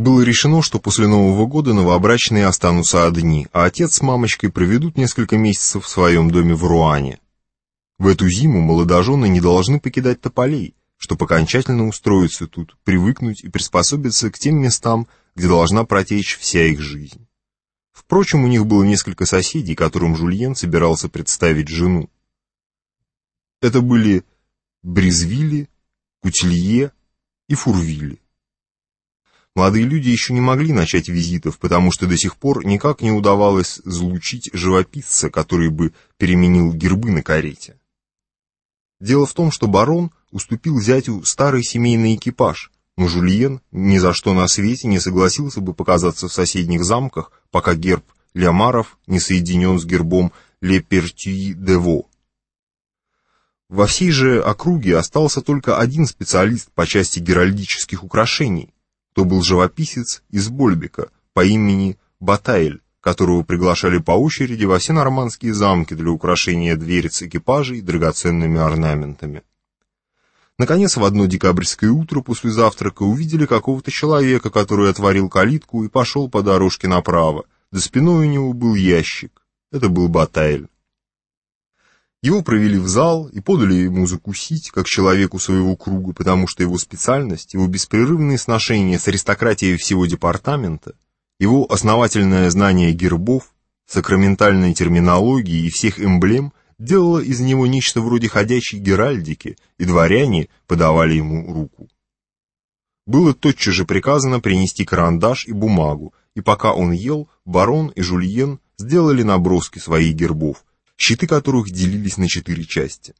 Было решено, что после Нового года новобрачные останутся одни, а отец с мамочкой проведут несколько месяцев в своем доме в Руане. В эту зиму молодожены не должны покидать тополей, чтобы окончательно устроиться тут, привыкнуть и приспособиться к тем местам, где должна протечь вся их жизнь. Впрочем, у них было несколько соседей, которым Жульен собирался представить жену. Это были Брезвилли, Кутилье и Фурвилли. Молодые люди еще не могли начать визитов, потому что до сих пор никак не удавалось залучить живописца, который бы переменил гербы на карете. Дело в том, что барон уступил зятю старый семейный экипаж, но Жульен ни за что на свете не согласился бы показаться в соседних замках, пока герб Лямаров не соединен с гербом Ле Пертюи-де-Во. Во всей же округе остался только один специалист по части геральдических украшений, то был живописец из Больбека по имени Батайль, которого приглашали по очереди во все нормандские замки для украшения дверец экипажей драгоценными орнаментами. Наконец, в одно декабрьское утро после завтрака увидели какого-то человека, который отворил калитку и пошел по дорожке направо. За спиной у него был ящик. Это был Батайль. Его провели в зал и подали ему закусить, как человеку своего круга, потому что его специальность, его беспрерывные сношения с аристократией всего департамента, его основательное знание гербов, сакраментальной терминологии и всех эмблем делало из него нечто вроде ходячей геральдики, и дворяне подавали ему руку. Было тотчас же приказано принести карандаш и бумагу, и пока он ел, барон и жульен сделали наброски своих гербов, щиты которых делились на четыре части.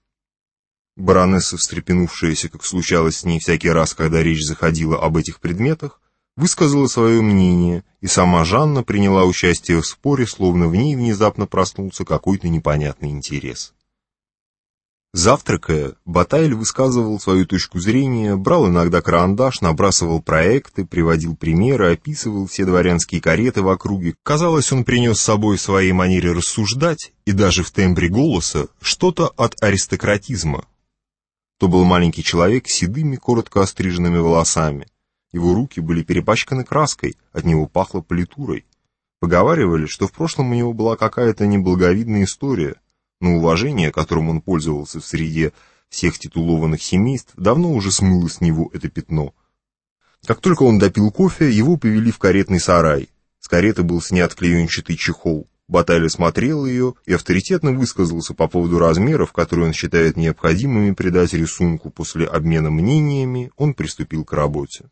Баронесса, встрепенувшаяся, как случалось с ней всякий раз, когда речь заходила об этих предметах, высказала свое мнение, и сама Жанна приняла участие в споре, словно в ней внезапно проснулся какой-то непонятный интерес. Завтракая, Батайль высказывал свою точку зрения, брал иногда карандаш, набрасывал проекты, приводил примеры, описывал все дворянские кареты в округе. Казалось, он принес с собой в своей манере рассуждать, и даже в тембре голоса, что-то от аристократизма. То был маленький человек с седыми, коротко остриженными волосами. Его руки были перепачканы краской, от него пахло политурой. Поговаривали, что в прошлом у него была какая-то неблаговидная история — но уважение, которым он пользовался в среде всех титулованных семейств, давно уже смыло с него это пятно. Как только он допил кофе, его повели в каретный сарай. С кареты был снят клеенчатый чехол. Баталия смотрел ее и авторитетно высказался по поводу размеров, которые он считает необходимыми придать рисунку. После обмена мнениями он приступил к работе.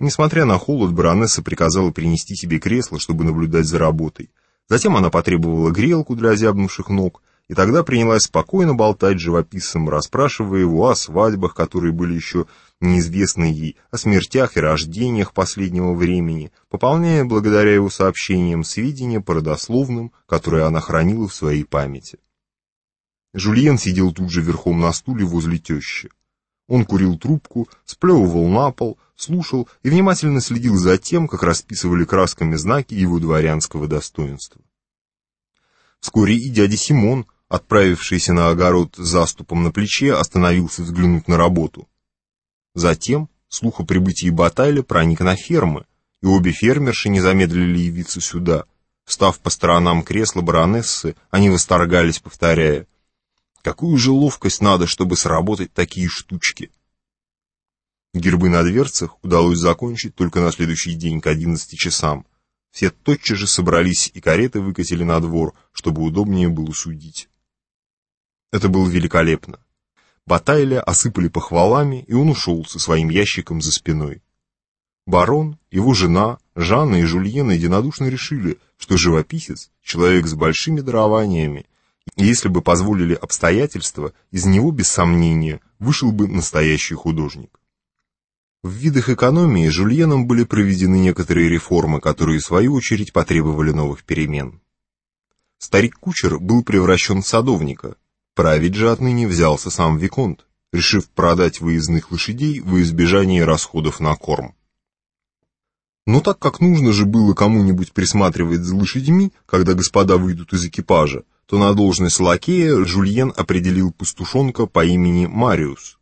Несмотря на холод, баронесса приказала принести себе кресло, чтобы наблюдать за работой. Затем она потребовала грелку для озябнувших ног, и тогда принялась спокойно болтать живописцем, расспрашивая его о свадьбах, которые были еще неизвестны ей, о смертях и рождениях последнего времени, пополняя благодаря его сообщениям сведения по родословным, которые она хранила в своей памяти. Жульен сидел тут же верхом на стуле возле тещи. Он курил трубку, сплевывал на пол, слушал и внимательно следил за тем, как расписывали красками знаки его дворянского достоинства. Вскоре и дядя Симон, отправившийся на огород заступом на плече, остановился взглянуть на работу. Затем слух о прибытии Батайля проник на фермы, и обе фермерши не замедлили явиться сюда. Встав по сторонам кресла баронессы, они восторгались, повторяя, «Какую же ловкость надо, чтобы сработать такие штучки!» Гербы на дверцах удалось закончить только на следующий день к одиннадцати часам, все тотчас же собрались и кареты выкатили на двор, чтобы удобнее было судить. Это было великолепно. Батайля осыпали похвалами, и он ушел со своим ящиком за спиной. Барон, его жена, Жанна и Жульена единодушно решили, что живописец — человек с большими дарованиями, и если бы позволили обстоятельства, из него, без сомнения, вышел бы настоящий художник. В видах экономии Жульеном были проведены некоторые реформы, которые, в свою очередь, потребовали новых перемен. Старик-кучер был превращен в садовника, править же отныне взялся сам Виконт, решив продать выездных лошадей во избежание расходов на корм. Но так как нужно же было кому-нибудь присматривать за лошадьми, когда господа выйдут из экипажа, то на должность лакея Жульен определил пастушонка по имени Мариус,